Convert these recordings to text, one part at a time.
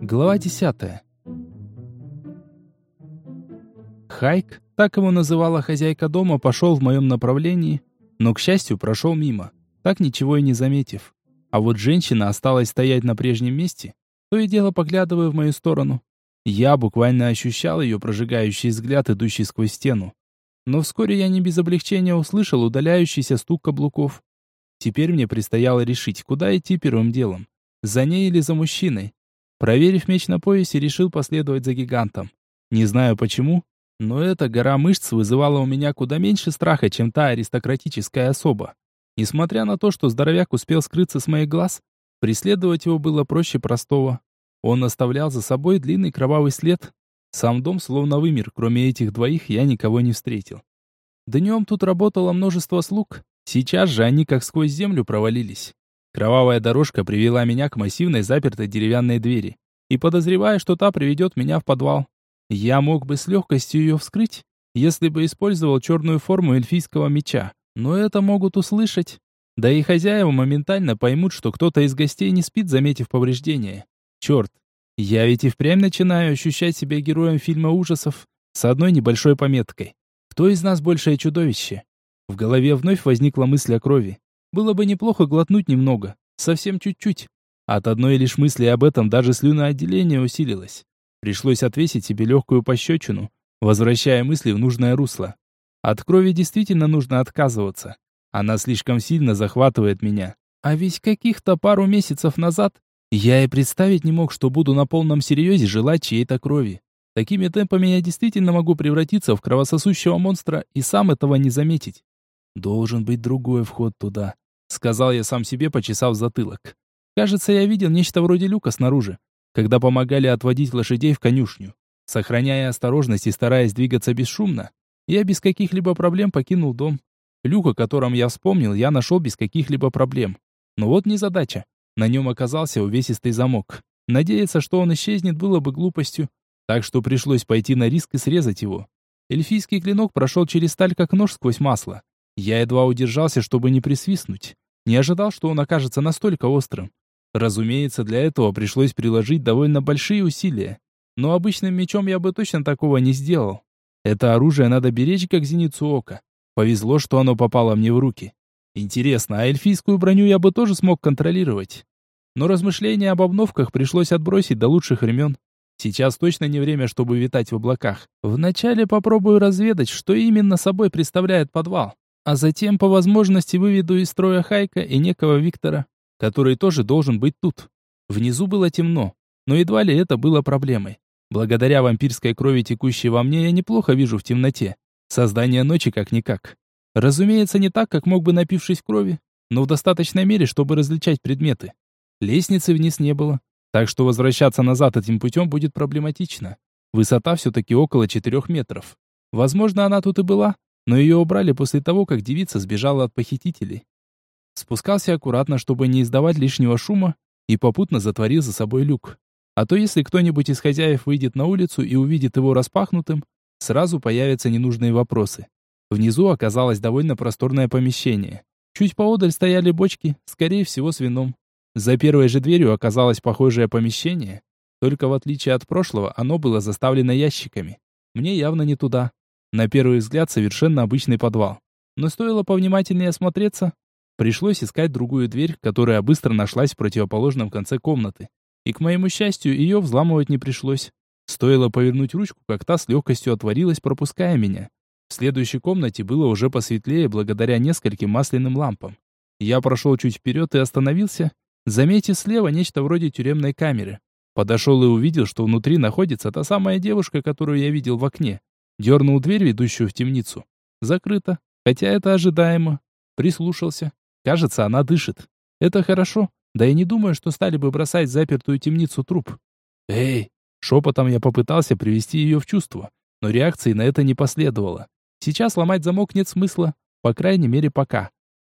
Глава 10. Хайк, так его называла хозяйка дома, пошел в моем направлении, но, к счастью, прошел мимо, так ничего и не заметив. А вот женщина осталась стоять на прежнем месте, то и дело поглядывая в мою сторону. Я буквально ощущал ее прожигающий взгляд, идущий сквозь стену. Но вскоре я не без облегчения услышал удаляющийся стук каблуков. Теперь мне предстояло решить, куда идти первым делом. За ней или за мужчиной. Проверив меч на поясе, решил последовать за гигантом. Не знаю почему, но эта гора мышц вызывала у меня куда меньше страха, чем та аристократическая особа. Несмотря на то, что здоровяк успел скрыться с моих глаз, преследовать его было проще простого. Он оставлял за собой длинный кровавый след. Сам дом словно вымер, кроме этих двоих я никого не встретил. Днем тут работало множество слуг, сейчас же они как сквозь землю провалились. Кровавая дорожка привела меня к массивной запертой деревянной двери. И подозревая, что та приведет меня в подвал. Я мог бы с легкостью ее вскрыть, если бы использовал черную форму эльфийского меча. Но это могут услышать. Да и хозяева моментально поймут, что кто-то из гостей не спит, заметив повреждения. Черт, я ведь и впрямь начинаю ощущать себя героем фильма ужасов с одной небольшой пометкой. Кто из нас большее чудовище? В голове вновь возникла мысль о крови. Было бы неплохо глотнуть немного, совсем чуть-чуть. От одной лишь мысли об этом даже слюноотделение усилилось. Пришлось отвесить себе легкую пощечину, возвращая мысли в нужное русло. От крови действительно нужно отказываться. Она слишком сильно захватывает меня. А ведь каких-то пару месяцев назад я и представить не мог, что буду на полном серьезе желать чьей-то крови. Такими темпами я действительно могу превратиться в кровососущего монстра и сам этого не заметить. Должен быть другой вход туда сказал я сам себе, почесав затылок. Кажется, я видел нечто вроде люка снаружи, когда помогали отводить лошадей в конюшню. Сохраняя осторожность и стараясь двигаться бесшумно, я без каких-либо проблем покинул дом. Люк, о котором я вспомнил, я нашел без каких-либо проблем. Но вот не задача. На нем оказался увесистый замок. Надеяться, что он исчезнет, было бы глупостью. Так что пришлось пойти на риск и срезать его. Эльфийский клинок прошел через сталь, как нож сквозь масло. Я едва удержался, чтобы не присвистнуть. Не ожидал, что он окажется настолько острым. Разумеется, для этого пришлось приложить довольно большие усилия. Но обычным мечом я бы точно такого не сделал. Это оружие надо беречь, как зеницу ока. Повезло, что оно попало мне в руки. Интересно, а эльфийскую броню я бы тоже смог контролировать. Но размышления об обновках пришлось отбросить до лучших времен. Сейчас точно не время, чтобы витать в облаках. Вначале попробую разведать, что именно собой представляет подвал а затем по возможности выведу из строя Хайка и некого Виктора, который тоже должен быть тут. Внизу было темно, но едва ли это было проблемой. Благодаря вампирской крови, текущей во мне, я неплохо вижу в темноте. Создание ночи как-никак. Разумеется, не так, как мог бы напившись крови, но в достаточной мере, чтобы различать предметы. Лестницы вниз не было, так что возвращаться назад этим путем будет проблематично. Высота все-таки около 4 метров. Возможно, она тут и была, но ее убрали после того, как девица сбежала от похитителей. Спускался аккуратно, чтобы не издавать лишнего шума, и попутно затворил за собой люк. А то если кто-нибудь из хозяев выйдет на улицу и увидит его распахнутым, сразу появятся ненужные вопросы. Внизу оказалось довольно просторное помещение. Чуть поодаль стояли бочки, скорее всего, с вином. За первой же дверью оказалось похожее помещение, только в отличие от прошлого, оно было заставлено ящиками. Мне явно не туда. На первый взгляд совершенно обычный подвал. Но стоило повнимательнее осмотреться, пришлось искать другую дверь, которая быстро нашлась в противоположном конце комнаты. И, к моему счастью, ее взламывать не пришлось. Стоило повернуть ручку, как та с легкостью отворилась, пропуская меня. В следующей комнате было уже посветлее благодаря нескольким масляным лампам. Я прошел чуть вперед и остановился, заметив слева нечто вроде тюремной камеры. Подошел и увидел, что внутри находится та самая девушка, которую я видел в окне. Дернул дверь, ведущую в темницу. Закрыто, хотя это ожидаемо. Прислушался. Кажется, она дышит. Это хорошо. Да и не думаю, что стали бы бросать в запертую темницу труп. «Эй!» Шепотом я попытался привести ее в чувство, но реакции на это не последовало. Сейчас ломать замок нет смысла, по крайней мере пока.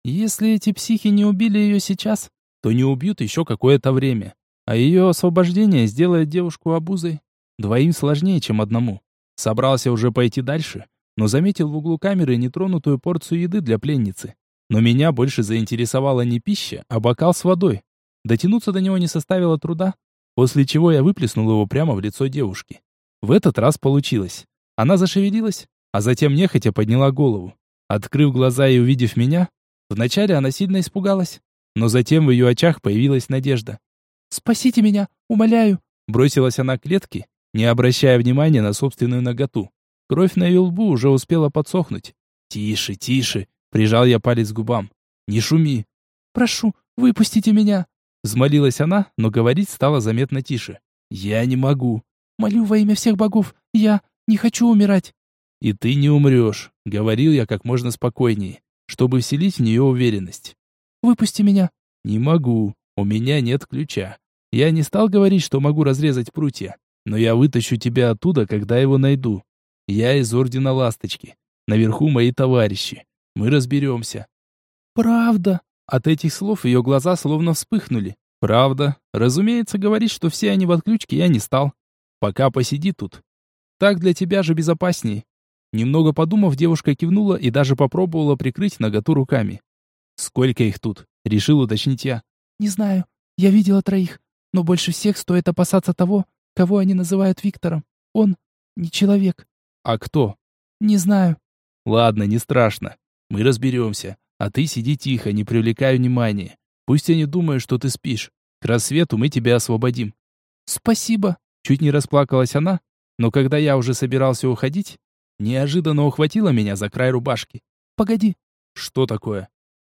Если эти психи не убили ее сейчас, то не убьют еще какое-то время. А ее освобождение сделает девушку обузой. Двоим сложнее, чем одному. Собрался уже пойти дальше, но заметил в углу камеры нетронутую порцию еды для пленницы. Но меня больше заинтересовала не пища, а бокал с водой. Дотянуться до него не составило труда, после чего я выплеснул его прямо в лицо девушки. В этот раз получилось. Она зашевелилась, а затем нехотя подняла голову. Открыв глаза и увидев меня, вначале она сильно испугалась, но затем в ее очах появилась надежда. «Спасите меня, умоляю!» Бросилась она к клетке, не обращая внимания на собственную наготу. Кровь на ее лбу уже успела подсохнуть. «Тише, тише!» — прижал я палец к губам. «Не шуми!» «Прошу, выпустите меня!» Взмолилась она, но говорить стало заметно тише. «Я не могу!» «Молю во имя всех богов, я не хочу умирать!» «И ты не умрешь», — говорил я как можно спокойнее, чтобы вселить в нее уверенность. «Выпусти меня». «Не могу. У меня нет ключа. Я не стал говорить, что могу разрезать прутья, но я вытащу тебя оттуда, когда его найду. Я из Ордена Ласточки. Наверху мои товарищи. Мы разберемся». «Правда?» От этих слов ее глаза словно вспыхнули. «Правда. Разумеется, говорить, что все они в отключке, я не стал. Пока посиди тут. Так для тебя же безопаснее. Немного подумав, девушка кивнула и даже попробовала прикрыть наготу руками. «Сколько их тут?» — решил уточнить я. «Не знаю. Я видела троих. Но больше всех стоит опасаться того, кого они называют Виктором. Он не человек». «А кто?» «Не знаю». «Ладно, не страшно. Мы разберемся. А ты сиди тихо, не привлекай внимания. Пусть они думают, что ты спишь. К рассвету мы тебя освободим». «Спасибо». Чуть не расплакалась она, но когда я уже собирался уходить, неожиданно ухватила меня за край рубашки. «Погоди». «Что такое?»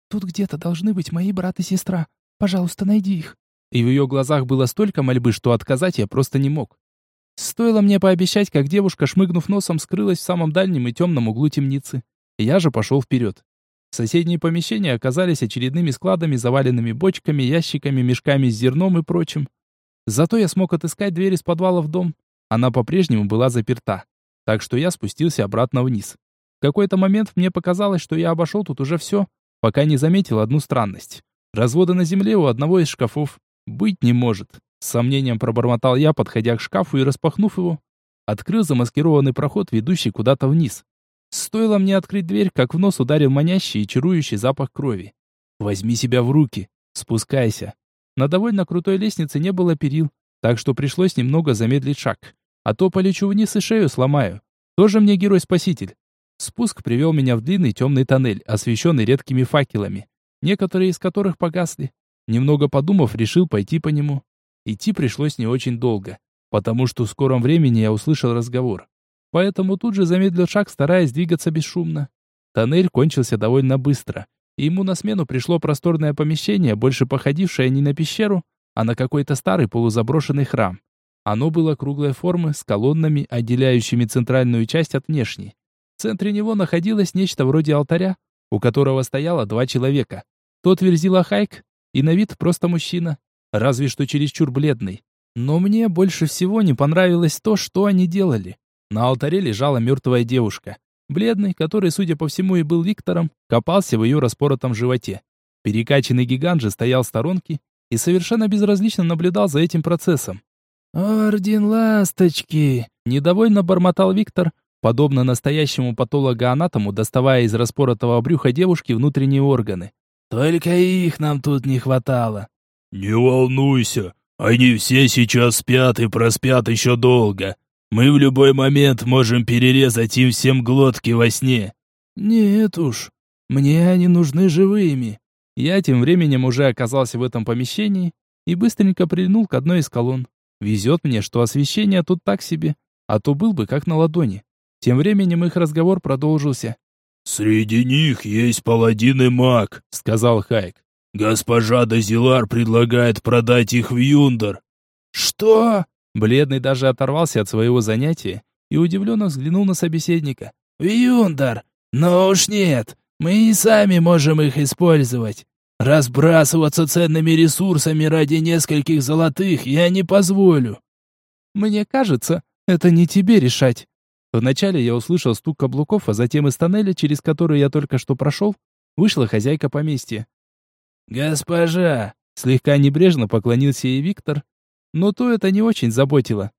«Тут где-то должны быть мои брат и сестра. Пожалуйста, найди их». И в ее глазах было столько мольбы, что отказать я просто не мог. Стоило мне пообещать, как девушка, шмыгнув носом, скрылась в самом дальнем и темном углу темницы. Я же пошел вперед. Соседние помещения оказались очередными складами, заваленными бочками, ящиками, мешками с зерном и прочим. Зато я смог отыскать дверь из подвала в дом. Она по-прежнему была заперта. Так что я спустился обратно вниз. В какой-то момент мне показалось, что я обошел тут уже все, пока не заметил одну странность. Разводы на земле у одного из шкафов. Быть не может. С сомнением пробормотал я, подходя к шкафу и распахнув его. Открыл замаскированный проход, ведущий куда-то вниз. Стоило мне открыть дверь, как в нос ударил манящий и чарующий запах крови. «Возьми себя в руки. Спускайся». На довольно крутой лестнице не было перил, так что пришлось немного замедлить шаг. А то полечу вниз и шею сломаю. Тоже мне герой-спаситель. Спуск привел меня в длинный темный тоннель, освещенный редкими факелами, некоторые из которых погасли. Немного подумав, решил пойти по нему. Идти пришлось не очень долго, потому что в скором времени я услышал разговор. Поэтому тут же замедлил шаг, стараясь двигаться бесшумно. Тоннель кончился довольно быстро, и ему на смену пришло просторное помещение, больше походившее не на пещеру, а на какой-то старый полузаброшенный храм. Оно было круглой формы, с колоннами, отделяющими центральную часть от внешней. В центре него находилось нечто вроде алтаря, у которого стояло два человека. Тот верзила Хайк, и на вид просто мужчина, разве что чересчур бледный. Но мне больше всего не понравилось то, что они делали. На алтаре лежала мертвая девушка. Бледный, который, судя по всему, и был Виктором, копался в ее распоротом животе. Перекачанный гигант же стоял в сторонке и совершенно безразлично наблюдал за этим процессом. «Орден ласточки!» — недовольно бормотал Виктор, подобно настоящему патологоанатому, доставая из распоротого брюха девушки внутренние органы. «Только их нам тут не хватало». «Не волнуйся, они все сейчас спят и проспят еще долго. Мы в любой момент можем перерезать им всем глотки во сне». «Нет уж, мне они нужны живыми». Я тем временем уже оказался в этом помещении и быстренько прильнул к одной из колонн. Везет мне, что освещение тут так себе, а то был бы как на ладони. Тем временем их разговор продолжился. «Среди них есть паладин и маг», — сказал Хайк. «Госпожа Дазилар предлагает продать их в Юндер». «Что?» Бледный даже оторвался от своего занятия и удивленно взглянул на собеседника. «В Юндер? Ну уж нет, мы и сами можем их использовать. Разбрасываться ценными ресурсами ради нескольких золотых я не позволю. Мне кажется, это не тебе решать. Вначале я услышал стук каблуков, а затем из тоннеля, через который я только что прошел, вышла хозяйка поместья. «Госпожа!» — слегка небрежно поклонился ей Виктор, но то это не очень заботило.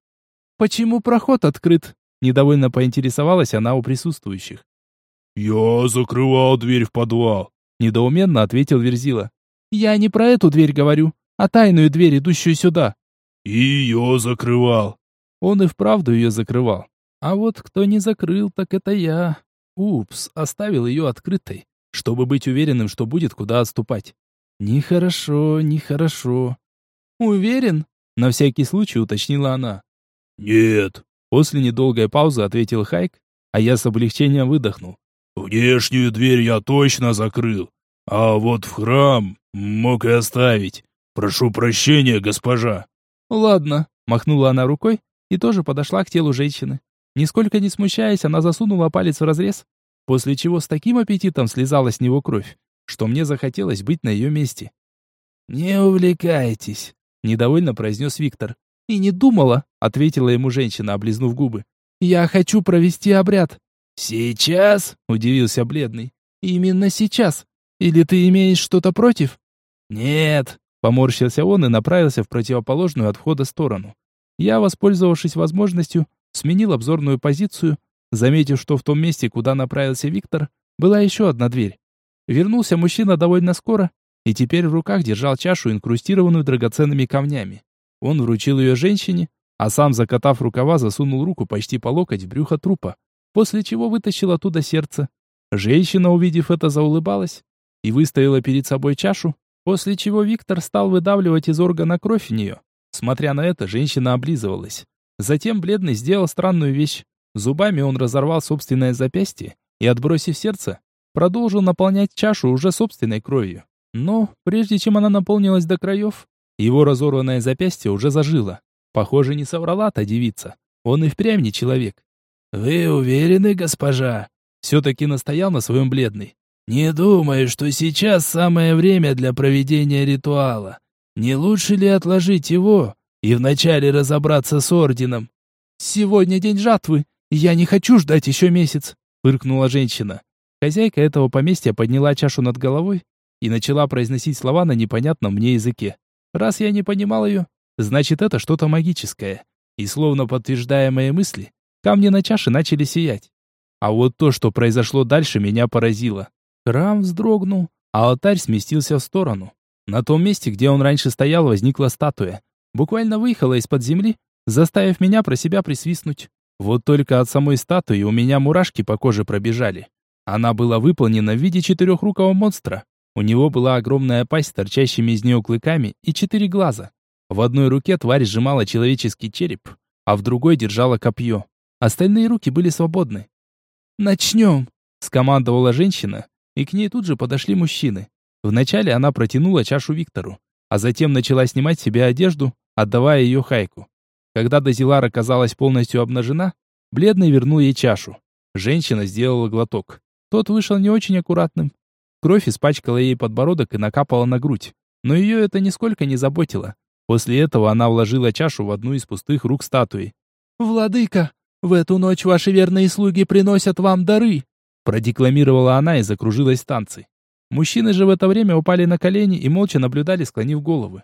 «Почему проход открыт?» — недовольно поинтересовалась она у присутствующих. «Я закрывал дверь в подвал», Недоуменно ответил Верзила. «Я не про эту дверь говорю. а тайную дверь, идущую сюда?» «И ее закрывал». Он и вправду ее закрывал. А вот кто не закрыл, так это я. Упс, оставил ее открытой, чтобы быть уверенным, что будет куда отступать. Нехорошо, нехорошо. Уверен? На всякий случай уточнила она. Нет. После недолгой паузы ответил Хайк, а я с облегчением выдохнул. Внешнюю дверь я точно закрыл, а вот в храм мог и оставить. Прошу прощения, госпожа. Ладно, махнула она рукой и тоже подошла к телу женщины. Нисколько не смущаясь, она засунула палец в разрез, после чего с таким аппетитом слезала с него кровь, что мне захотелось быть на ее месте. «Не увлекайтесь», — недовольно произнес Виктор. «И не думала», — ответила ему женщина, облизнув губы. «Я хочу провести обряд». «Сейчас?» — удивился бледный. «Именно сейчас. Или ты имеешь что-то против?» «Нет», — поморщился он и направился в противоположную от входа сторону. Я, воспользовавшись возможностью, сменил обзорную позицию, заметив, что в том месте, куда направился Виктор, была еще одна дверь. Вернулся мужчина довольно скоро и теперь в руках держал чашу, инкрустированную драгоценными камнями. Он вручил ее женщине, а сам, закатав рукава, засунул руку почти по локоть в брюхо трупа, после чего вытащил оттуда сердце. Женщина, увидев это, заулыбалась и выставила перед собой чашу, после чего Виктор стал выдавливать из органа кровь в нее. Смотря на это, женщина облизывалась. Затем бледный сделал странную вещь. Зубами он разорвал собственное запястье и, отбросив сердце, продолжил наполнять чашу уже собственной кровью. Но, прежде чем она наполнилась до краев, его разорванное запястье уже зажило. Похоже, не соврала та девица. Он и впрямь не человек. «Вы уверены, госпожа?» Все-таки настоял на своем бледный. «Не думаю, что сейчас самое время для проведения ритуала. Не лучше ли отложить его и вначале разобраться с орденом. «Сегодня день жатвы, я не хочу ждать еще месяц», — фыркнула женщина. Хозяйка этого поместья подняла чашу над головой и начала произносить слова на непонятном мне языке. Раз я не понимал ее, значит это что-то магическое. И словно подтверждая мои мысли, камни на чаше начали сиять. А вот то, что произошло дальше, меня поразило. Храм вздрогнул, а алтарь сместился в сторону. На том месте, где он раньше стоял, возникла статуя буквально выехала из-под земли, заставив меня про себя присвистнуть. Вот только от самой статуи у меня мурашки по коже пробежали. Она была выполнена в виде четырехрукого монстра. У него была огромная пасть с торчащими из нее клыками и четыре глаза. В одной руке тварь сжимала человеческий череп, а в другой держала копье. Остальные руки были свободны. «Начнем!» — скомандовала женщина, и к ней тут же подошли мужчины. Вначале она протянула чашу Виктору, а затем начала снимать себе одежду, отдавая ее Хайку. Когда Дозилар оказалась полностью обнажена, бледный вернул ей чашу. Женщина сделала глоток. Тот вышел не очень аккуратным. Кровь испачкала ей подбородок и накапала на грудь. Но ее это нисколько не заботило. После этого она вложила чашу в одну из пустых рук статуи. «Владыка, в эту ночь ваши верные слуги приносят вам дары!» Продекламировала она и закружилась в танцы. Мужчины же в это время упали на колени и молча наблюдали, склонив головы.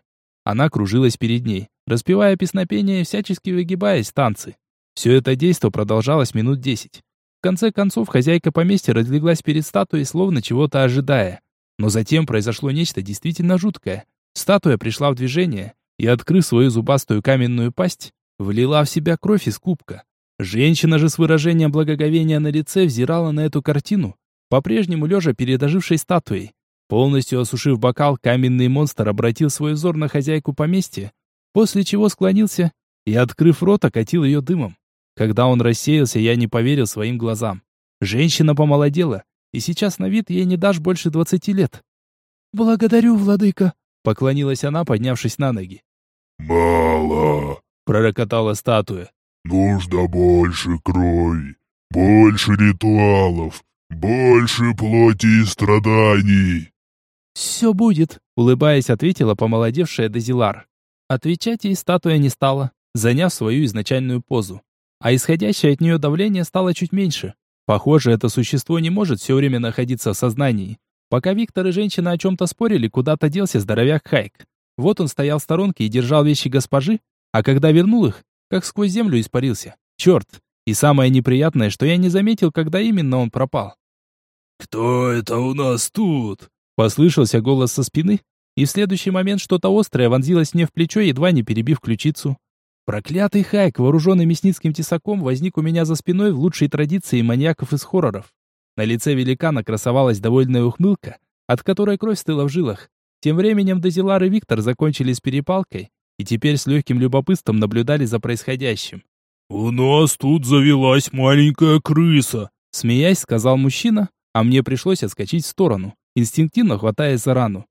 Она кружилась перед ней, распевая песнопение и всячески выгибаясь танцы. Все это действо продолжалось минут десять. В конце концов, хозяйка поместья разлеглась перед статуей, словно чего-то ожидая. Но затем произошло нечто действительно жуткое. Статуя пришла в движение и, открыв свою зубастую каменную пасть, влила в себя кровь из кубка. Женщина же с выражением благоговения на лице взирала на эту картину, по-прежнему лежа перед ожившей статуей. Полностью осушив бокал, каменный монстр обратил свой взор на хозяйку поместья, после чего склонился и, открыв рот, окатил ее дымом. Когда он рассеялся, я не поверил своим глазам. Женщина помолодела, и сейчас на вид ей не дашь больше двадцати лет. «Благодарю, владыка», — поклонилась она, поднявшись на ноги. «Мало», — пророкотала статуя. «Нужно больше крови, больше ритуалов, больше плоти и страданий». «Все будет», — улыбаясь, ответила помолодевшая Дезилар. Отвечать ей статуя не стала, заняв свою изначальную позу. А исходящее от нее давление стало чуть меньше. Похоже, это существо не может все время находиться в сознании. Пока Виктор и женщина о чем-то спорили, куда-то делся здоровяк Хайк. Вот он стоял в сторонке и держал вещи госпожи, а когда вернул их, как сквозь землю испарился. Черт! И самое неприятное, что я не заметил, когда именно он пропал. «Кто это у нас тут?» Послышался голос со спины, и в следующий момент что-то острое вонзилось мне в плечо, едва не перебив ключицу. Проклятый Хайк, вооруженный мясницким тесаком, возник у меня за спиной в лучшей традиции маньяков из хорроров. На лице великана красовалась довольная ухмылка, от которой кровь стыла в жилах. Тем временем Дозилар и Виктор закончили с перепалкой, и теперь с легким любопытством наблюдали за происходящим. «У нас тут завелась маленькая крыса», — смеясь сказал мужчина, а мне пришлось отскочить в сторону, инстинктивно хватаясь за рану.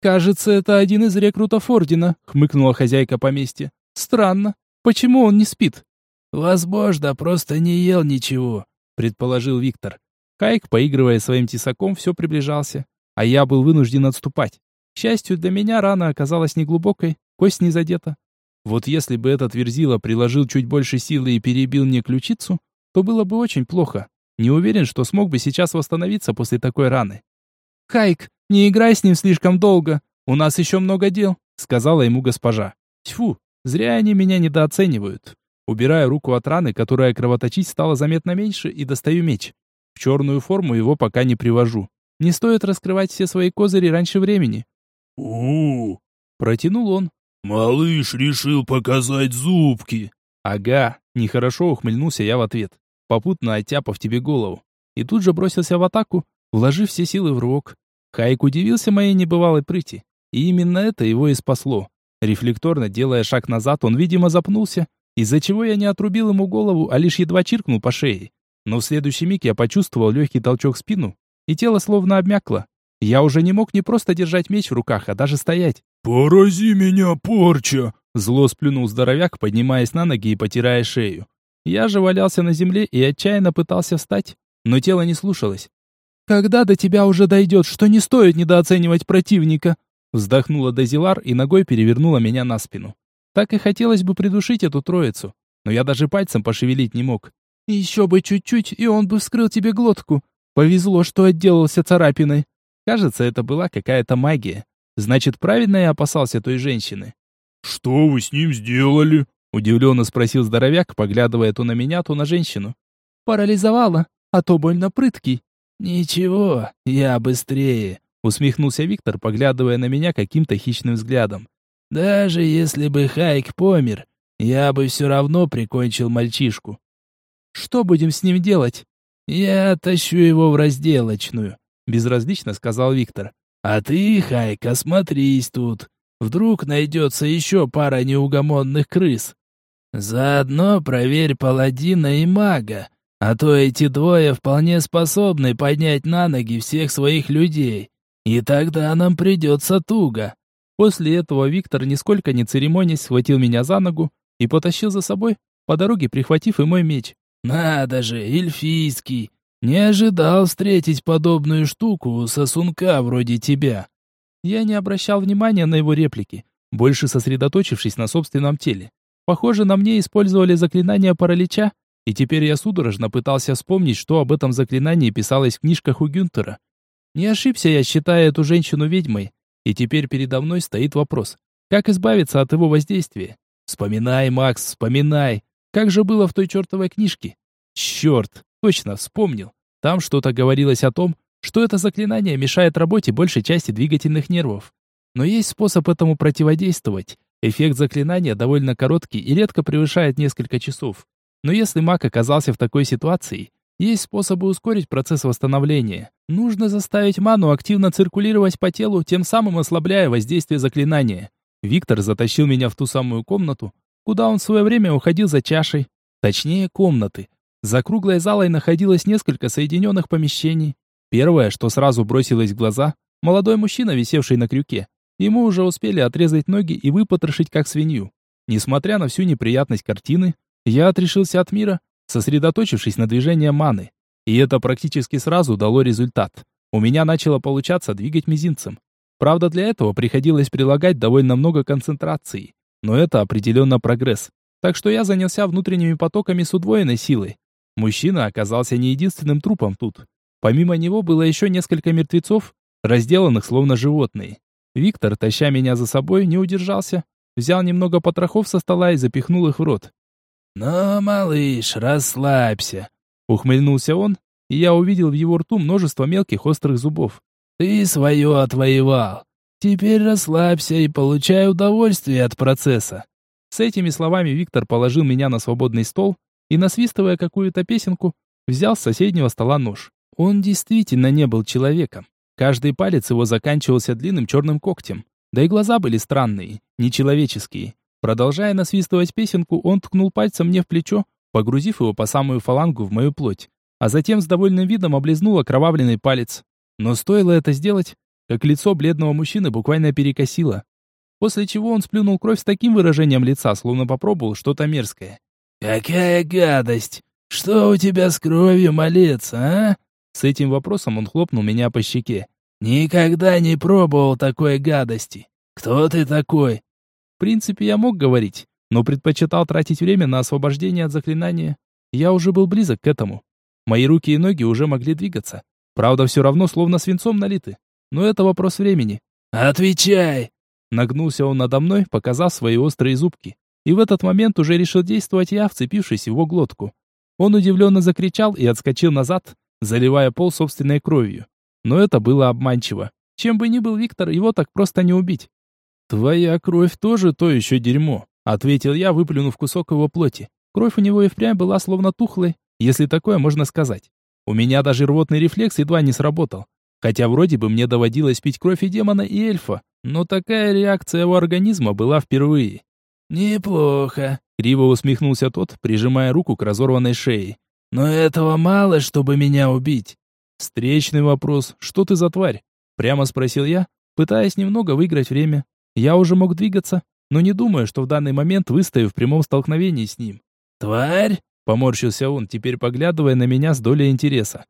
«Кажется, это один из рекрутов Ордена», — хмыкнула хозяйка поместья. «Странно. Почему он не спит?» «Возможно, просто не ел ничего», — предположил Виктор. Кайк, поигрывая своим тесаком, все приближался, а я был вынужден отступать. К счастью для меня, рана оказалась неглубокой, кость не задета. Вот если бы этот Верзила приложил чуть больше силы и перебил мне ключицу, то было бы очень плохо. Не уверен, что смог бы сейчас восстановиться после такой раны. «Хайк, не играй с ним слишком долго. У нас еще много дел», — сказала ему госпожа. «Тьфу, зря они меня недооценивают». Убираю руку от раны, которая кровоточить стала заметно меньше, и достаю меч. В черную форму его пока не привожу. Не стоит раскрывать все свои козыри раньше времени. у, Протянул он. «Малыш решил показать зубки». «Ага», нехорошо ухмыльнулся я в ответ попутно оттяпав тебе голову. И тут же бросился в атаку, вложив все силы в рог. Хайк удивился моей небывалой прыти, и именно это его и спасло. Рефлекторно делая шаг назад, он, видимо, запнулся, из-за чего я не отрубил ему голову, а лишь едва чиркнул по шее. Но в следующий миг я почувствовал легкий толчок в спину, и тело словно обмякло. Я уже не мог не просто держать меч в руках, а даже стоять. «Порази меня, порча!» Зло сплюнул здоровяк, поднимаясь на ноги и потирая шею. Я же валялся на земле и отчаянно пытался встать, но тело не слушалось. «Когда до тебя уже дойдет, что не стоит недооценивать противника?» Вздохнула Дезилар и ногой перевернула меня на спину. Так и хотелось бы придушить эту троицу, но я даже пальцем пошевелить не мог. «Еще бы чуть-чуть, и он бы вскрыл тебе глотку. Повезло, что отделался царапиной». Кажется, это была какая-то магия. Значит, правильно я опасался той женщины. «Что вы с ним сделали?» Удивленно спросил здоровяк, поглядывая то на меня, то на женщину. «Парализовала, а то больно прыткий». «Ничего, я быстрее», — усмехнулся Виктор, поглядывая на меня каким-то хищным взглядом. «Даже если бы Хайк помер, я бы все равно прикончил мальчишку». «Что будем с ним делать?» «Я тащу его в разделочную», — безразлично сказал Виктор. «А ты, Хайк, осмотрись тут. Вдруг найдется еще пара неугомонных крыс. Заодно проверь паладина и мага, а то эти двое вполне способны поднять на ноги всех своих людей. И тогда нам придется туго». После этого Виктор, нисколько не церемонясь, схватил меня за ногу и потащил за собой, по дороге прихватив и мой меч. «Надо же, эльфийский! Не ожидал встретить подобную штуку у сосунка вроде тебя!» Я не обращал внимания на его реплики, больше сосредоточившись на собственном теле. Похоже, на мне использовали заклинание паралича, и теперь я судорожно пытался вспомнить, что об этом заклинании писалось в книжках у Гюнтера. Не ошибся я, считая эту женщину ведьмой, и теперь передо мной стоит вопрос, как избавиться от его воздействия? Вспоминай, Макс, вспоминай, как же было в той чертовой книжке? Черт, точно, вспомнил. Там что-то говорилось о том, что это заклинание мешает работе большей части двигательных нервов. Но есть способ этому противодействовать, Эффект заклинания довольно короткий и редко превышает несколько часов. Но если маг оказался в такой ситуации, есть способы ускорить процесс восстановления. Нужно заставить ману активно циркулировать по телу, тем самым ослабляя воздействие заклинания. Виктор затащил меня в ту самую комнату, куда он в свое время уходил за чашей. Точнее, комнаты. За круглой залой находилось несколько соединенных помещений. Первое, что сразу бросилось в глаза, молодой мужчина, висевший на крюке. Ему уже успели отрезать ноги и выпотрошить как свинью. Несмотря на всю неприятность картины, я отрешился от мира, сосредоточившись на движении маны. И это практически сразу дало результат. У меня начало получаться двигать мизинцем. Правда, для этого приходилось прилагать довольно много концентрации. Но это определенно прогресс. Так что я занялся внутренними потоками с удвоенной силой. Мужчина оказался не единственным трупом тут. Помимо него было еще несколько мертвецов, разделанных словно животные. Виктор, таща меня за собой, не удержался. Взял немного потрохов со стола и запихнул их в рот. «Ну, малыш, расслабься», — ухмыльнулся он, и я увидел в его рту множество мелких острых зубов. «Ты свое отвоевал. Теперь расслабься и получай удовольствие от процесса. С этими словами Виктор положил меня на свободный стол и, насвистывая какую-то песенку, взял с соседнего стола нож. Он действительно не был человеком. Каждый палец его заканчивался длинным черным когтем. Да и глаза были странные, нечеловеческие. Продолжая насвистывать песенку, он ткнул пальцем мне в плечо, погрузив его по самую фалангу в мою плоть, а затем с довольным видом облизнул окровавленный палец. Но стоило это сделать, как лицо бледного мужчины буквально перекосило. После чего он сплюнул кровь с таким выражением лица, словно попробовал что-то мерзкое. «Какая гадость! Что у тебя с кровью, малец, а?» С этим вопросом он хлопнул меня по щеке. «Никогда не пробовал такой гадости. Кто ты такой?» Принципе, я мог говорить, но предпочитал тратить время на освобождение от заклинания. Я уже был близок к этому. Мои руки и ноги уже могли двигаться. Правда, все равно словно свинцом налиты. Но это вопрос времени. «Отвечай!» Нагнулся он надо мной, показав свои острые зубки. И в этот момент уже решил действовать я, вцепившись в его глотку. Он удивленно закричал и отскочил назад, заливая пол собственной кровью. Но это было обманчиво. Чем бы ни был Виктор, его так просто не убить. «Твоя кровь тоже то еще дерьмо», — ответил я, выплюнув кусок его плоти. Кровь у него и впрямь была словно тухлой, если такое можно сказать. У меня даже рвотный рефлекс едва не сработал. Хотя вроде бы мне доводилось пить кровь и демона, и эльфа, но такая реакция у организма была впервые. «Неплохо», — криво усмехнулся тот, прижимая руку к разорванной шее. «Но этого мало, чтобы меня убить. «Встречный вопрос. Что ты за тварь?» Прямо спросил я, пытаясь немного выиграть время. Я уже мог двигаться, но не думаю, что в данный момент выстою в прямом столкновении с ним. «Тварь?» — поморщился он, теперь поглядывая на меня с долей интереса.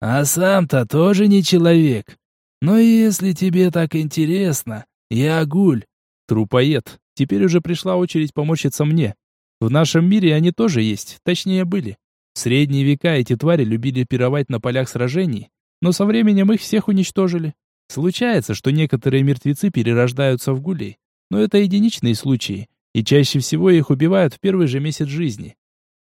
«А сам-то тоже не человек. Но если тебе так интересно, я гуль». Трупоед. Теперь уже пришла очередь поморщиться мне. В нашем мире они тоже есть, точнее были. В средние века эти твари любили пировать на полях сражений, но со временем их всех уничтожили. Случается, что некоторые мертвецы перерождаются в гулей, но это единичные случаи, и чаще всего их убивают в первый же месяц жизни.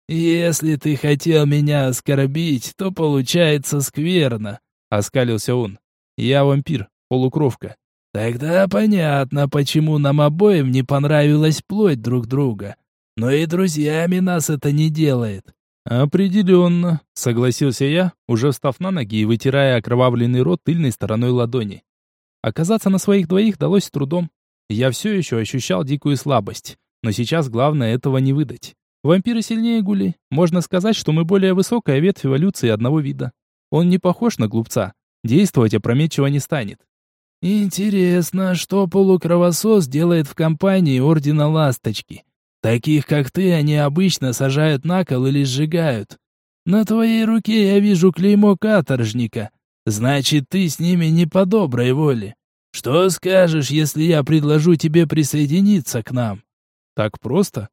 «Если ты хотел меня оскорбить, то получается скверно», — оскалился он. «Я вампир, полукровка». «Тогда понятно, почему нам обоим не понравилась плоть друг друга. Но и друзьями нас это не делает. «Определенно», — согласился я, уже встав на ноги и вытирая окровавленный рот тыльной стороной ладони. Оказаться на своих двоих далось с трудом. Я все еще ощущал дикую слабость, но сейчас главное этого не выдать. Вампиры сильнее гули. Можно сказать, что мы более высокая ветвь эволюции одного вида. Он не похож на глупца. Действовать опрометчиво не станет. «Интересно, что полукровосос делает в компании Ордена Ласточки?» Таких, как ты, они обычно сажают на кол или сжигают. На твоей руке я вижу клеймо каторжника. Значит, ты с ними не по доброй воле. Что скажешь, если я предложу тебе присоединиться к нам? Так просто?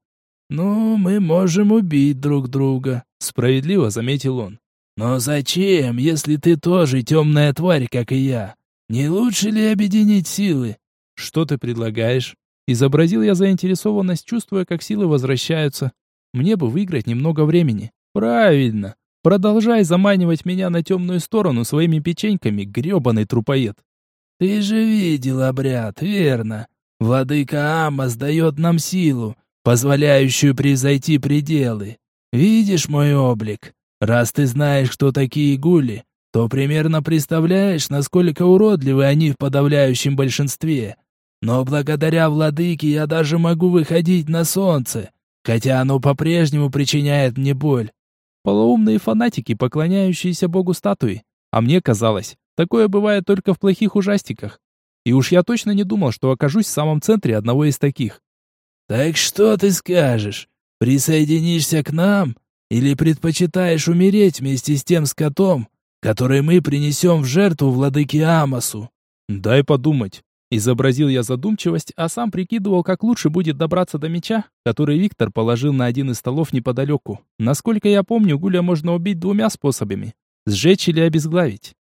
Ну, мы можем убить друг друга, справедливо заметил он. Но зачем, если ты тоже темная тварь, как и я? Не лучше ли объединить силы? Что ты предлагаешь? Изобразил я заинтересованность, чувствуя, как силы возвращаются. Мне бы выиграть немного времени. Правильно. Продолжай заманивать меня на темную сторону своими печеньками, гребаный трупоед. Ты же видел обряд, верно? Владыка Амос дает нам силу, позволяющую превзойти пределы. Видишь мой облик? Раз ты знаешь, кто такие гули, то примерно представляешь, насколько уродливы они в подавляющем большинстве. Но благодаря владыке я даже могу выходить на солнце, хотя оно по-прежнему причиняет мне боль. Полоумные фанатики, поклоняющиеся богу статуи. А мне казалось, такое бывает только в плохих ужастиках. И уж я точно не думал, что окажусь в самом центре одного из таких. «Так что ты скажешь? Присоединишься к нам? Или предпочитаешь умереть вместе с тем скотом, который мы принесем в жертву владыке Амосу?» «Дай подумать. Изобразил я задумчивость, а сам прикидывал, как лучше будет добраться до меча, который Виктор положил на один из столов неподалеку. Насколько я помню, Гуля можно убить двумя способами. Сжечь или обезглавить.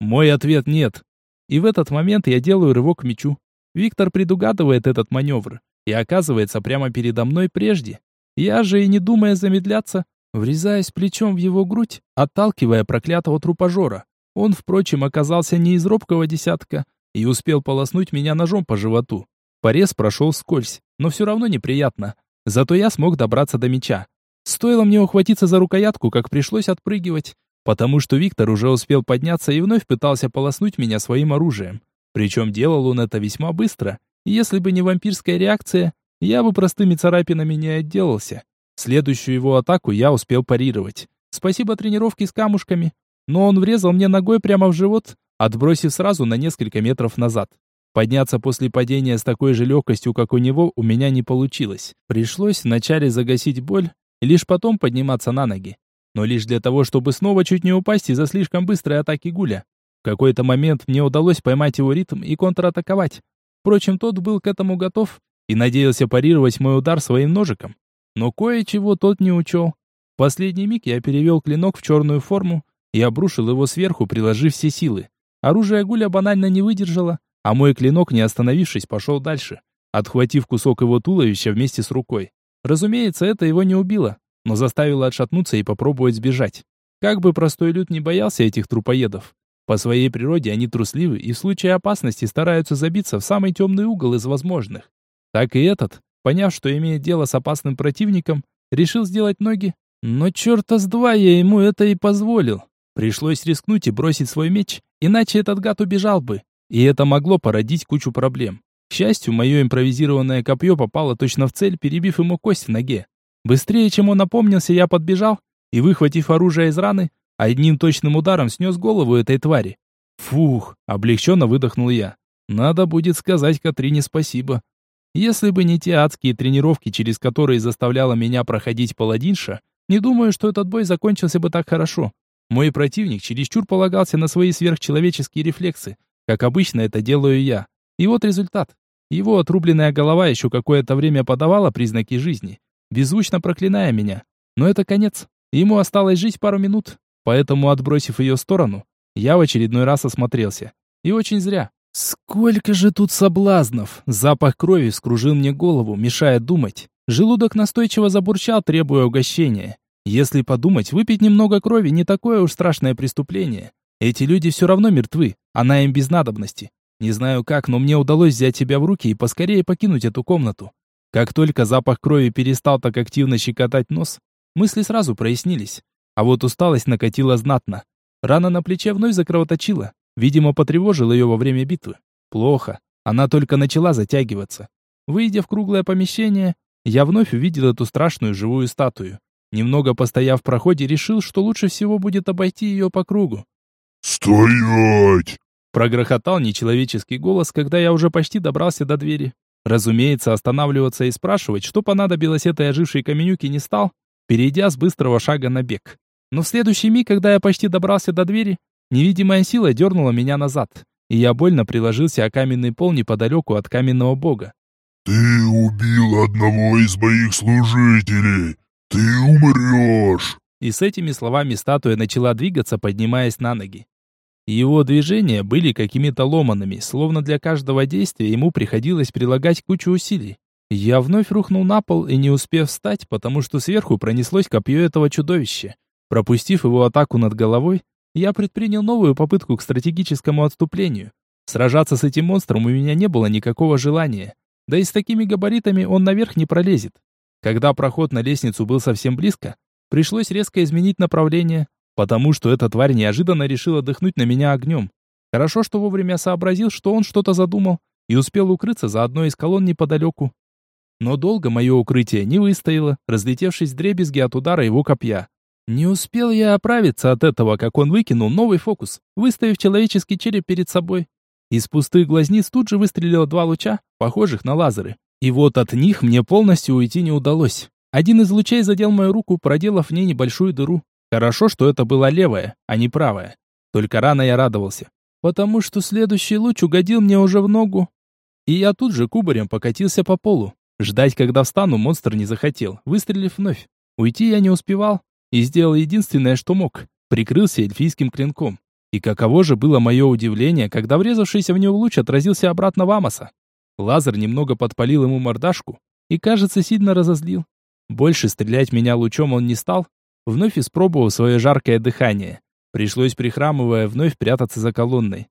Мой ответ нет. И в этот момент я делаю рывок к мечу. Виктор предугадывает этот маневр и оказывается прямо передо мной прежде. Я же и не думая замедляться, врезаясь плечом в его грудь, отталкивая проклятого трупожора. Он, впрочем, оказался не из робкого десятка, и успел полоснуть меня ножом по животу. Порез прошел скользь, но все равно неприятно. Зато я смог добраться до меча. Стоило мне ухватиться за рукоятку, как пришлось отпрыгивать, потому что Виктор уже успел подняться и вновь пытался полоснуть меня своим оружием. Причем делал он это весьма быстро, если бы не вампирская реакция, я бы простыми царапинами не отделался. Следующую его атаку я успел парировать. Спасибо тренировке с камушками, но он врезал мне ногой прямо в живот, отбросив сразу на несколько метров назад. Подняться после падения с такой же легкостью, как у него, у меня не получилось. Пришлось вначале загасить боль, и лишь потом подниматься на ноги. Но лишь для того, чтобы снова чуть не упасть из-за слишком быстрой атаки Гуля. В какой-то момент мне удалось поймать его ритм и контратаковать. Впрочем, тот был к этому готов и надеялся парировать мой удар своим ножиком. Но кое-чего тот не учел. В последний миг я перевел клинок в черную форму и обрушил его сверху, приложив все силы. Оружие Гуля банально не выдержало, а мой клинок, не остановившись, пошел дальше, отхватив кусок его туловища вместе с рукой. Разумеется, это его не убило, но заставило отшатнуться и попробовать сбежать. Как бы простой люд не боялся этих трупоедов, по своей природе они трусливы и в случае опасности стараются забиться в самый темный угол из возможных. Так и этот, поняв, что имеет дело с опасным противником, решил сделать ноги. Но черта с два я ему это и позволил. Пришлось рискнуть и бросить свой меч, иначе этот гад убежал бы. И это могло породить кучу проблем. К счастью, мое импровизированное копье попало точно в цель, перебив ему кость в ноге. Быстрее, чем он опомнился, я подбежал и, выхватив оружие из раны, Одним точным ударом снес голову этой твари. Фух, облегченно выдохнул я. Надо будет сказать Катрине спасибо. Если бы не те адские тренировки, через которые заставляла меня проходить паладинша, не думаю, что этот бой закончился бы так хорошо. Мой противник чересчур полагался на свои сверхчеловеческие рефлексы, как обычно это делаю я. И вот результат. Его отрубленная голова еще какое-то время подавала признаки жизни, беззвучно проклиная меня. Но это конец. Ему осталось жить пару минут, Поэтому, отбросив ее в сторону, я в очередной раз осмотрелся. И очень зря. Сколько же тут соблазнов! Запах крови скружил мне голову, мешая думать. Желудок настойчиво забурчал, требуя угощения. Если подумать, выпить немного крови не такое уж страшное преступление. Эти люди все равно мертвы, она им без надобности. Не знаю как, но мне удалось взять себя в руки и поскорее покинуть эту комнату. Как только запах крови перестал так активно щекотать нос, мысли сразу прояснились. А вот усталость накатила знатно. Рана на плече вновь закровоточила. Видимо, потревожил ее во время битвы. Плохо. Она только начала затягиваться. Выйдя в круглое помещение, я вновь увидел эту страшную живую статую. Немного постояв в проходе, решил, что лучше всего будет обойти ее по кругу. «Стоять!» Прогрохотал нечеловеческий голос, когда я уже почти добрался до двери. Разумеется, останавливаться и спрашивать, что понадобилось этой ожившей каменюке, не стал, перейдя с быстрого шага на бег. Но в следующий миг, когда я почти добрался до двери, невидимая сила дернула меня назад, и я больно приложился о каменный пол неподалеку от каменного бога. «Ты убил одного из моих служителей! Ты умрешь!» И с этими словами статуя начала двигаться, поднимаясь на ноги. Его движения были какими-то ломанными, словно для каждого действия ему приходилось прилагать кучу усилий. Я вновь рухнул на пол и не успев встать, потому что сверху пронеслось копье этого чудовища. Пропустив его атаку над головой, я предпринял новую попытку к стратегическому отступлению. Сражаться с этим монстром у меня не было никакого желания. Да и с такими габаритами он наверх не пролезет. Когда проход на лестницу был совсем близко, пришлось резко изменить направление, потому что эта тварь неожиданно решила дыхнуть на меня огнем. Хорошо, что вовремя сообразил, что он что-то задумал, и успел укрыться за одной из колонн неподалеку. Но долго мое укрытие не выстояло, разлетевшись дребезги от удара его копья. Не успел я оправиться от этого, как он выкинул новый фокус, выставив человеческий череп перед собой. Из пустых глазниц тут же выстрелило два луча, похожих на лазеры. И вот от них мне полностью уйти не удалось. Один из лучей задел мою руку, проделав в ней небольшую дыру. Хорошо, что это была левая, а не правая. Только рано я радовался, потому что следующий луч угодил мне уже в ногу. И я тут же кубарем покатился по полу. Ждать, когда встану, монстр не захотел, выстрелив вновь. Уйти я не успевал, и сделал единственное, что мог. Прикрылся эльфийским клинком. И каково же было мое удивление, когда врезавшийся в него луч отразился обратно в Амоса. Лазер немного подпалил ему мордашку и, кажется, сильно разозлил. Больше стрелять меня лучом он не стал, вновь испробовав свое жаркое дыхание. Пришлось, прихрамывая, вновь прятаться за колонной.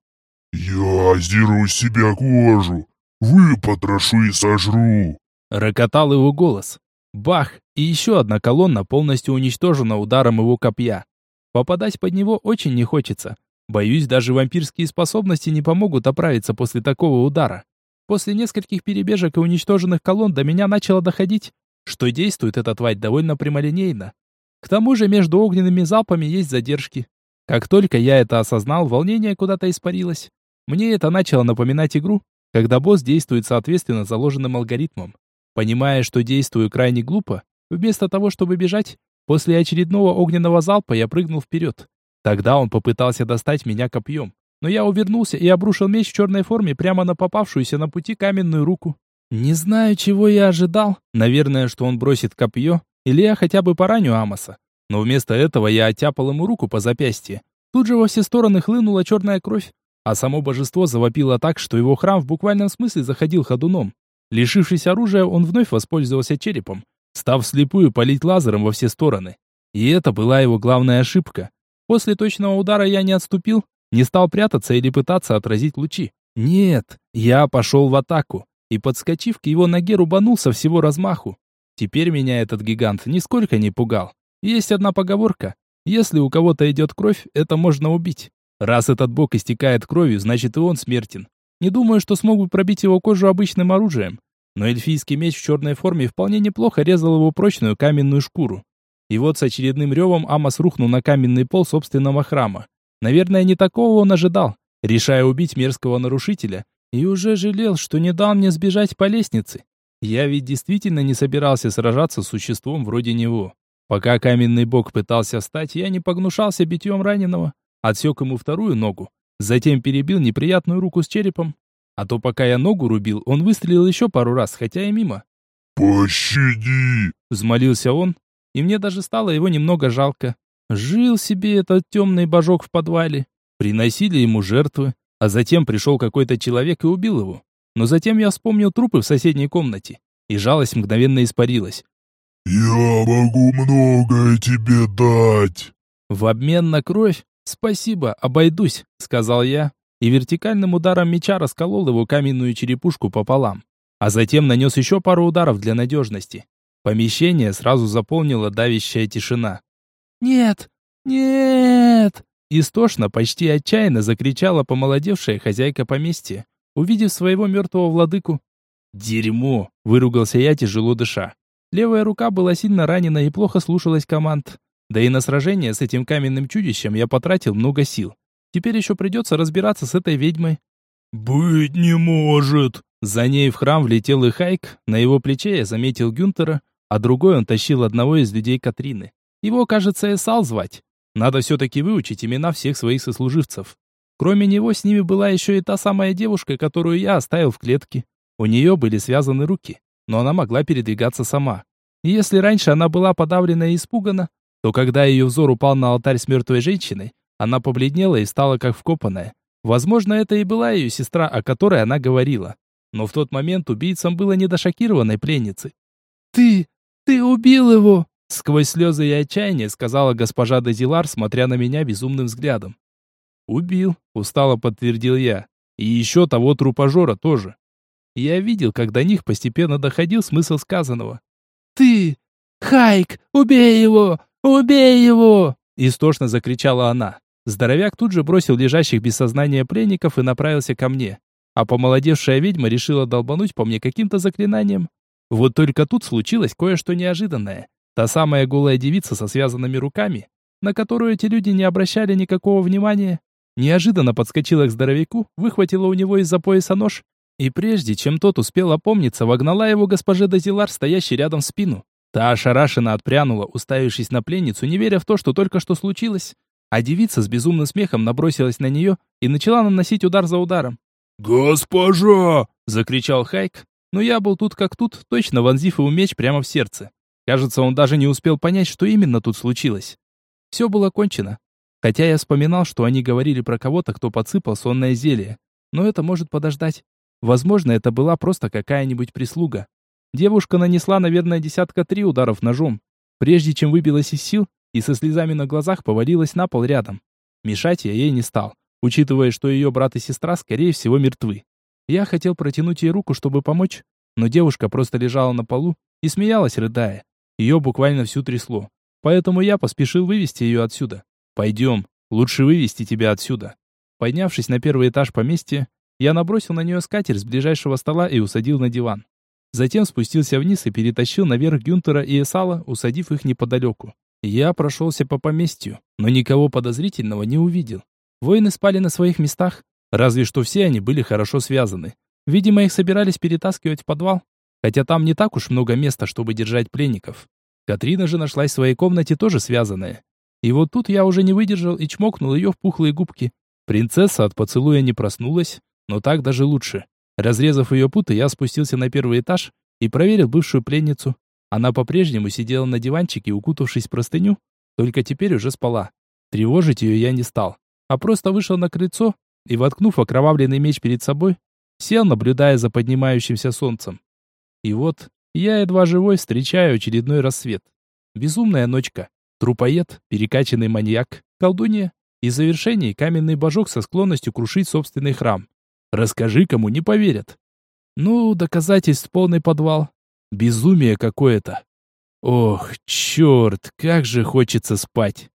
«Я сдеру с себя кожу, выпотрошу и сожру!» Рокотал его голос. Бах! И еще одна колонна полностью уничтожена ударом его копья. Попадать под него очень не хочется. Боюсь, даже вампирские способности не помогут оправиться после такого удара. После нескольких перебежек и уничтоженных колонн до меня начало доходить, что действует эта тварь довольно прямолинейно. К тому же между огненными залпами есть задержки. Как только я это осознал, волнение куда-то испарилось. Мне это начало напоминать игру, когда босс действует соответственно заложенным алгоритмам. Понимая, что действую крайне глупо, вместо того, чтобы бежать, после очередного огненного залпа я прыгнул вперед. Тогда он попытался достать меня копьем, но я увернулся и обрушил меч в черной форме прямо на попавшуюся на пути каменную руку. Не знаю, чего я ожидал. Наверное, что он бросит копье, или я хотя бы пораню Амоса. Но вместо этого я оттяпал ему руку по запястье. Тут же во все стороны хлынула черная кровь, а само божество завопило так, что его храм в буквальном смысле заходил ходуном. Лишившись оружия, он вновь воспользовался черепом, став слепую палить лазером во все стороны. И это была его главная ошибка. После точного удара я не отступил, не стал прятаться или пытаться отразить лучи. Нет, я пошел в атаку и, подскочив к его ноге, рубанул со всего размаху. Теперь меня этот гигант нисколько не пугал. Есть одна поговорка. Если у кого-то идет кровь, это можно убить. Раз этот бог истекает кровью, значит и он смертен. Не думаю, что смогу пробить его кожу обычным оружием. Но эльфийский меч в черной форме вполне неплохо резал его прочную каменную шкуру. И вот с очередным ревом Амос рухнул на каменный пол собственного храма. Наверное, не такого он ожидал, решая убить мерзкого нарушителя, и уже жалел, что не дал мне сбежать по лестнице. Я ведь действительно не собирался сражаться с существом вроде него. Пока каменный бог пытался встать, я не погнушался битьем раненого, отсек ему вторую ногу, затем перебил неприятную руку с черепом. А то пока я ногу рубил, он выстрелил еще пару раз, хотя и мимо. «Пощади!» — взмолился он, и мне даже стало его немного жалко. Жил себе этот темный божок в подвале. Приносили ему жертвы, а затем пришел какой-то человек и убил его. Но затем я вспомнил трупы в соседней комнате, и жалость мгновенно испарилась. «Я могу многое тебе дать!» «В обмен на кровь? Спасибо, обойдусь», — сказал я, и вертикальным ударом меча расколол его каменную черепушку пополам, а затем нанес еще пару ударов для надежности. Помещение сразу заполнила давящая тишина. «Нет! Нет!» Истошно, почти отчаянно закричала помолодевшая хозяйка поместья, увидев своего мертвого владыку. «Дерьмо!» — выругался я, тяжело дыша. Левая рука была сильно ранена и плохо слушалась команд. Да и на сражение с этим каменным чудищем я потратил много сил. Теперь еще придется разбираться с этой ведьмой. «Быть не может!» За ней в храм влетел и Хайк, на его плече я заметил Гюнтера, а другой он тащил одного из людей Катрины. Его, кажется, Эсал звать. Надо все-таки выучить имена всех своих сослуживцев. Кроме него с ними была еще и та самая девушка, которую я оставил в клетке. У нее были связаны руки, но она могла передвигаться сама. И если раньше она была подавлена и испугана, то когда ее взор упал на алтарь с мертвой женщиной, она побледнела и стала как вкопанная. Возможно, это и была ее сестра, о которой она говорила. Но в тот момент убийцам было не до шокированной пленницы. «Ты! Ты убил его!» Сквозь слезы и отчаяние сказала госпожа Дезилар, смотря на меня безумным взглядом. «Убил», — устало подтвердил я. «И еще того трупожора тоже». Я видел, как до них постепенно доходил смысл сказанного. «Ты! Хайк! Убей его! Убей его!» Истошно закричала она. Здоровяк тут же бросил лежащих без сознания пленников и направился ко мне. А помолодевшая ведьма решила долбануть по мне каким-то заклинанием. Вот только тут случилось кое-что неожиданное. Та самая голая девица со связанными руками, на которую эти люди не обращали никакого внимания, неожиданно подскочила к здоровяку, выхватила у него из-за пояса нож, и прежде чем тот успел опомниться, вогнала его госпоже Дозилар, стоящий рядом в спину. Та ошарашенно отпрянула, уставившись на пленницу, не веря в то, что только что случилось. А девица с безумным смехом набросилась на нее и начала наносить удар за ударом. «Госпожа!» — закричал Хайк, но я был тут как тут, точно вонзив его меч прямо в сердце. Кажется, он даже не успел понять, что именно тут случилось. Все было кончено. Хотя я вспоминал, что они говорили про кого-то, кто подсыпал сонное зелье. Но это может подождать. Возможно, это была просто какая-нибудь прислуга. Девушка нанесла, наверное, десятка три ударов ножом, прежде чем выбилась из сил и со слезами на глазах повалилась на пол рядом. Мешать я ей не стал. учитывая, что ее брат и сестра, скорее всего, мертвы. Я хотел протянуть ей руку, чтобы помочь, но девушка просто лежала на полу и смеялась, рыдая. Ее буквально всю трясло. Поэтому я поспешил вывести ее отсюда. «Пойдем, лучше вывести тебя отсюда». Поднявшись на первый этаж поместья, я набросил на нее скатерть с ближайшего стола и усадил на диван. Затем спустился вниз и перетащил наверх Гюнтера и Эсала, усадив их неподалеку. Я прошелся по поместью, но никого подозрительного не увидел. Воины спали на своих местах, разве что все они были хорошо связаны. Видимо, их собирались перетаскивать в подвал, хотя там не так уж много места, чтобы держать пленников. Катрина же нашлась в своей комнате тоже связанная. И вот тут я уже не выдержал и чмокнул ее в пухлые губки. Принцесса от поцелуя не проснулась, но так даже лучше. Разрезав ее путы, я спустился на первый этаж и проверил бывшую пленницу. Она по-прежнему сидела на диванчике, укутавшись в простыню, только теперь уже спала. Тревожить ее я не стал, а просто вышел на крыльцо и, воткнув окровавленный меч перед собой, сел, наблюдая за поднимающимся солнцем. И вот я едва живой встречаю очередной рассвет. Безумная ночка, трупоед, перекачанный маньяк, колдунья и завершение каменный божок со склонностью крушить собственный храм. Расскажи, кому не поверят. Ну, доказательств полный подвал. Безумие какое-то. Ох, черт, как же хочется спать.